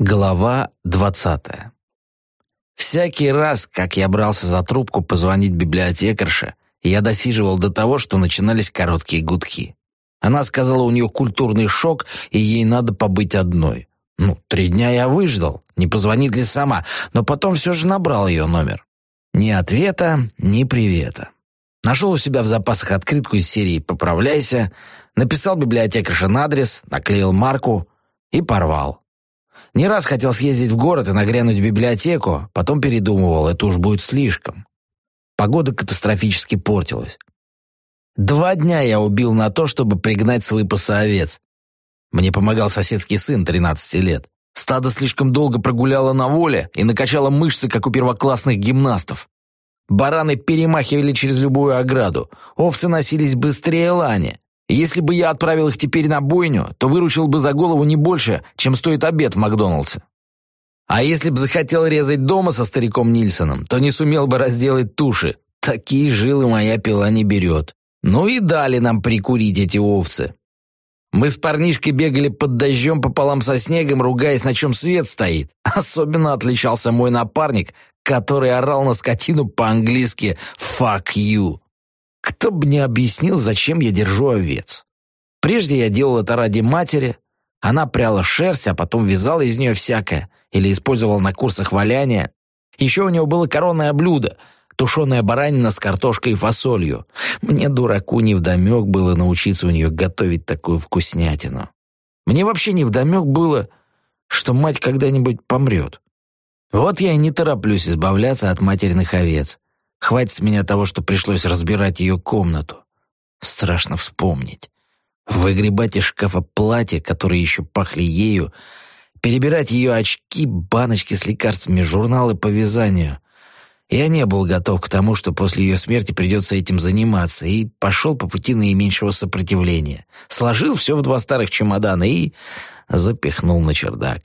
Глава двадцатая. Всякий раз, как я брался за трубку позвонить библиотекарше, я досиживал до того, что начинались короткие гудки. Она сказала, у нее культурный шок, и ей надо побыть одной. Ну, три дня я выждал, не позвонит ли сама, но потом все же набрал ее номер. Ни ответа, ни привета. Нашел у себя в запасах открытку из серии «Поправляйся», написал библиотекарше на адрес, наклеил марку и порвал. Не раз хотел съездить в город и нагрянуть в библиотеку, потом передумывал, это уж будет слишком. Погода катастрофически портилась. Два дня я убил на то, чтобы пригнать свой овец. Мне помогал соседский сын, 13 лет. Стадо слишком долго прогуляло на воле и накачало мышцы, как у первоклассных гимнастов. Бараны перемахивали через любую ограду, овцы носились быстрее лани, если бы я отправил их теперь на бойню, то выручил бы за голову не больше, чем стоит обед в Макдоналдсе. А если бы захотел резать дома со стариком Нильсоном, то не сумел бы разделать туши. Такие жилы моя пила не берет. Ну и дали нам прикурить эти овцы. Мы с парнишкой бегали под дождем пополам со снегом, ругаясь, на чем свет стоит. Особенно отличался мой напарник, который орал на скотину по-английски «fuck you». Кто бы мне объяснил, зачем я держу овец? Прежде я делал это ради матери. Она пряла шерсть, а потом вязала из нее всякое. Или использовал на курсах валяния. Еще у него было коронное блюдо — тушеная баранина с картошкой и фасолью. Мне, дураку, невдомек было научиться у нее готовить такую вкуснятину. Мне вообще невдомек было, что мать когда-нибудь помрет. Вот я и не тороплюсь избавляться от материных овец. Хватит с меня того, что пришлось разбирать ее комнату. Страшно вспомнить. Выгребать из шкафа платья, которые еще пахли ею, перебирать ее очки, баночки с лекарствами, журналы по вязанию. Я не был готов к тому, что после ее смерти придется этим заниматься, и пошел по пути наименьшего сопротивления. Сложил все в два старых чемодана и запихнул на чердак.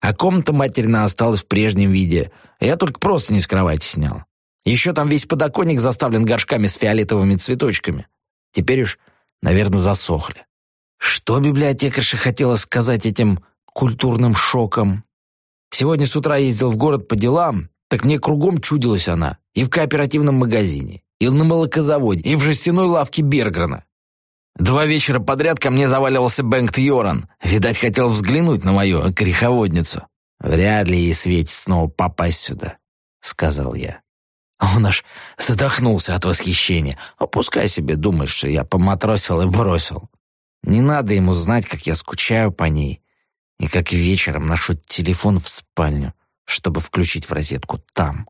А комната материна осталась в прежнем виде. Я только просто не с кровати снял. Еще там весь подоконник заставлен горшками с фиолетовыми цветочками. Теперь уж, наверное, засохли. Что библиотекарша хотела сказать этим культурным шоком? Сегодня с утра ездил в город по делам, так мне кругом чудилась она. И в кооперативном магазине, и на молокозаводе, и в жестяной лавке Бергрена. Два вечера подряд ко мне заваливался Бенгт Йоран. Видать, хотел взглянуть на мою греховодницу. «Вряд ли ей светит снова попасть сюда», — сказал я. Он аж задохнулся от восхищения. А себе думает, что я поматросил и бросил. Не надо ему знать, как я скучаю по ней, и как вечером ношу телефон в спальню, чтобы включить в розетку там.